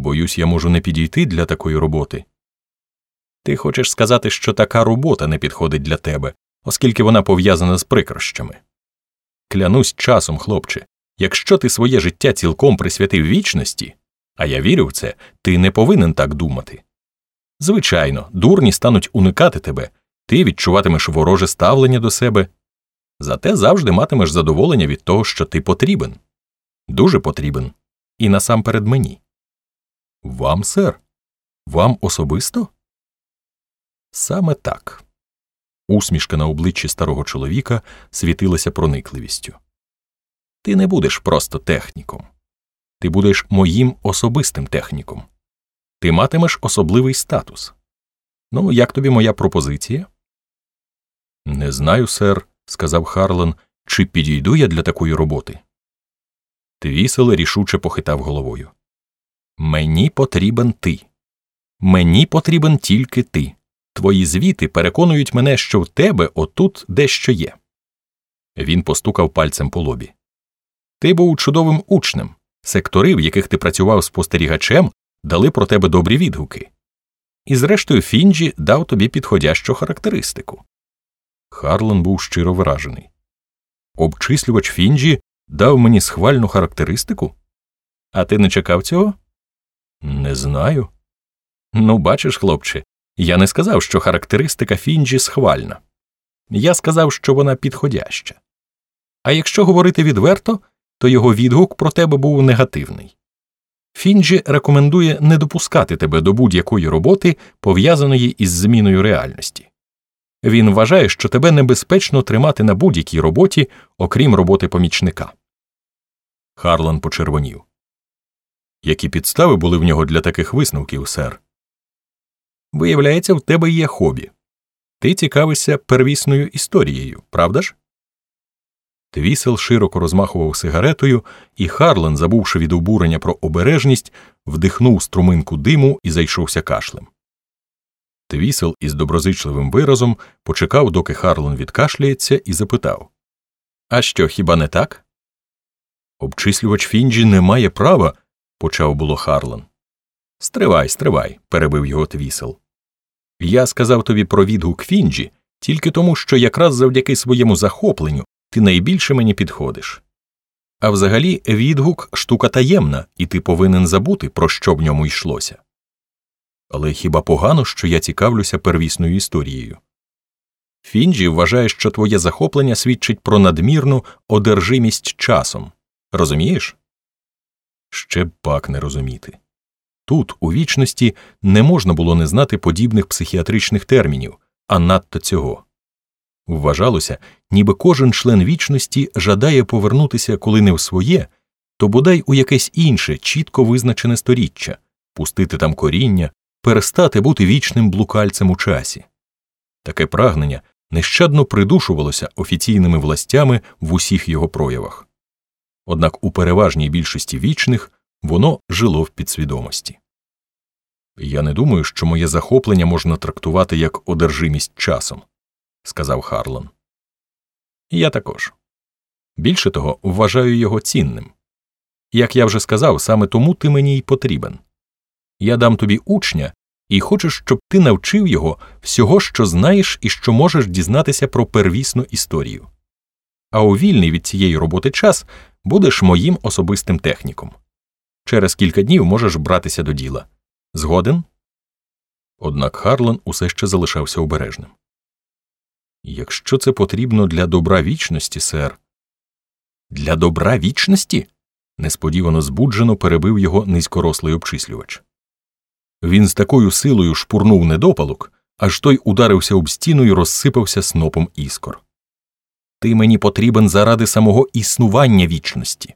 Боюсь, я можу не підійти для такої роботи. Ти хочеш сказати, що така робота не підходить для тебе, оскільки вона пов'язана з прикрощами. Клянусь часом, хлопче, якщо ти своє життя цілком присвятив вічності, а я вірю в це, ти не повинен так думати. Звичайно, дурні стануть уникати тебе, ти відчуватимеш вороже ставлення до себе, зате завжди матимеш задоволення від того, що ти потрібен. Дуже потрібен. І насамперед мені. Вам, сер? Вам особисто? Саме так. Усмішка на обличчі старого чоловіка світилася проникливістю. Ти не будеш просто техніком. Ти будеш моїм особистим техніком. Ти матимеш особливий статус. Ну, як тобі моя пропозиція? Не знаю, сер, сказав Харлан, чи підійду я для такої роботи. Твісел рішуче похитав головою. Мені потрібен ти. Мені потрібен тільки ти. Твої звіти переконують мене, що в тебе отут дещо є. Він постукав пальцем по лобі. Ти був чудовим учнем. Сектори, в яких ти працював спостерігачем, дали про тебе добрі відгуки. І, зрештою, Фінджі дав тобі підходящу характеристику. Харлан був щиро вражений. Обчислювач Фінджі дав мені схвальну характеристику? А ти не чекав цього? Не знаю. Ну, бачиш, хлопче, я не сказав, що характеристика Фінджі схвальна. Я сказав, що вона підходяща. А якщо говорити відверто, то його відгук про тебе був негативний. Фінджі рекомендує не допускати тебе до будь-якої роботи, пов'язаної із зміною реальності. Він вважає, що тебе небезпечно тримати на будь-якій роботі, окрім роботи помічника. Харлан почервонів. Які підстави були в нього для таких висновків, сер? Виявляється, в тебе є хобі. Ти цікавишся первісною історією, правда ж? Твісел широко розмахував сигаретою, і Харлен, забувши від обурення про обережність, вдихнув струминку диму і зайшовся кашлем. Твісел із доброзичливим виразом почекав, доки Харлен відкашляється, і запитав А що, хіба не так? Обчислювач Фінджі не має права, почав було Харлен. Стривай, стривай, перебив його Твісел. Я сказав тобі про відгук Фінджі тільки тому, що якраз завдяки своєму захопленню ти найбільше мені підходиш. А взагалі відгук штука таємна, і ти повинен забути, про що в ньому йшлося. Але хіба погано, що я цікавлюся первісною історією? Фінджі вважає, що твоє захоплення свідчить про надмірну одержимість часом. Розумієш? Ще б пак не розуміти. Тут, у вічності, не можна було не знати подібних психіатричних термінів, а надто цього. Вважалося, ніби кожен член вічності жадає повернутися, коли не в своє, то бодай у якесь інше, чітко визначене сторіччя, пустити там коріння, перестати бути вічним блукальцем у часі. Таке прагнення нещадно придушувалося офіційними властями в усіх його проявах. Однак у переважній більшості вічних воно жило в підсвідомості. Я не думаю, що моє захоплення можна трактувати як одержимість часом сказав Харлон. Я також. Більше того, вважаю його цінним. Як я вже сказав, саме тому ти мені й потрібен. Я дам тобі учня і хочу, щоб ти навчив його всього, що знаєш і що можеш дізнатися про первісну історію. А у вільний від цієї роботи час будеш моїм особистим техніком. Через кілька днів можеш братися до діла. Згоден? Однак Харлан усе ще залишався обережним. Якщо це потрібно для добра вічності, сер. Для добра вічності? несподівано збуджено перебив його низькорослий обчислювач. Він з такою силою шпурнув недопалок, аж той ударився об стіну і розсипався снопом іскор. Ти мені потрібен заради самого існування вічності.